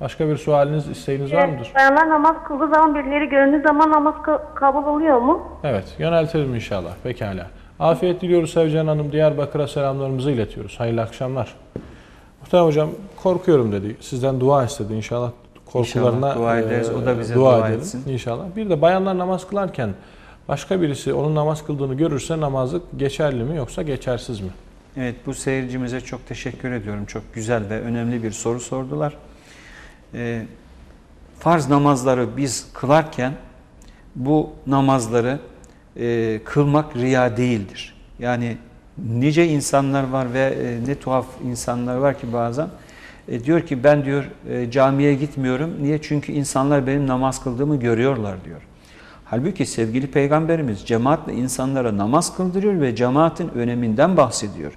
Başka bir sualiniz, isteğiniz var mıdır? Bayanlar namaz kıldığı zaman birileri göründüğü zaman namaz ka- kabul oluyor mu? Evet, yöneltelim inşallah. Pekala. Afiyet diliyoruz Sevcan Hanım. Diyarbakır'a selamlarımızı iletiyoruz. Hayırlı akşamlar. Muhterem Hocam korkuyorum dedi. Sizden dua istedi. İnşallah korkularına İnşallah dua ederiz. e, O da bize dua dua edelim. etsin. İnşallah. Bir de bayanlar namaz kılarken başka birisi onun namaz kıldığını görürse namazı geçerli mi yoksa geçersiz mi? Evet bu seyircimize çok teşekkür ediyorum. Çok güzel ve önemli bir soru sordular. Ee, farz namazları biz kılarken bu namazları e, kılmak riya değildir. Yani nice insanlar var ve e, ne tuhaf insanlar var ki bazen e, diyor ki ben diyor e, camiye gitmiyorum. Niye? Çünkü insanlar benim namaz kıldığımı görüyorlar diyor. Halbuki sevgili peygamberimiz cemaatle insanlara namaz kıldırıyor ve cemaatin öneminden bahsediyor.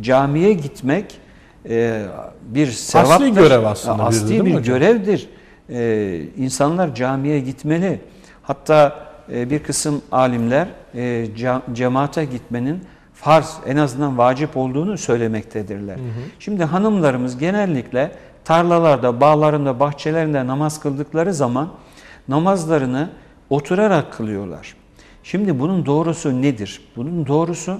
Camiye gitmek e, bir sevaptır. görev aslında bir Asli bir hocam? görevdir. E, insanlar camiye gitmeli. Hatta e, bir kısım alimler e, cemaate gitmenin farz en azından vacip olduğunu söylemektedirler. Şimdi hanımlarımız genellikle tarlalarda, bağlarında, bahçelerinde namaz kıldıkları zaman namazlarını oturarak kılıyorlar. Şimdi bunun doğrusu nedir? Bunun doğrusu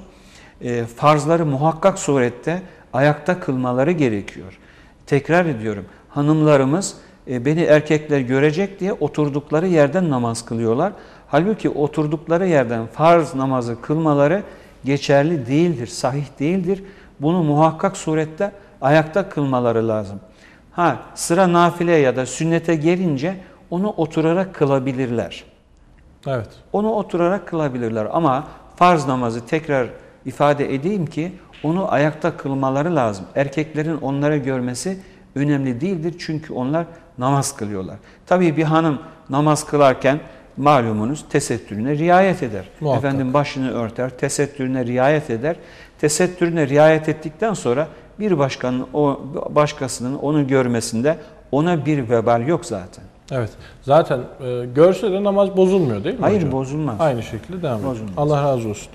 e, farzları muhakkak surette ayakta kılmaları gerekiyor. Tekrar ediyorum hanımlarımız e, beni erkekler görecek diye oturdukları yerden namaz kılıyorlar. Halbuki oturdukları yerden farz namazı kılmaları geçerli değildir, sahih değildir. Bunu muhakkak surette ayakta kılmaları lazım. Ha sıra nafile ya da sünnete gelince onu oturarak kılabilirler. Evet. Onu oturarak kılabilirler ama farz namazı tekrar ifade edeyim ki onu ayakta kılmaları lazım. Erkeklerin onları görmesi önemli değildir çünkü onlar namaz kılıyorlar. Tabii bir hanım namaz kılarken malumunuz tesettürüne riayet eder. Muhakkak. Efendim başını örter, tesettürüne riayet eder. Tesettürüne riayet ettikten sonra bir başkanın o başkasının onu görmesinde ona bir vebal yok zaten. Evet. Zaten e, görse de namaz bozulmuyor değil mi Hayır hocam? bozulmaz. Aynı şekilde devam ediyor. Allah razı olsun.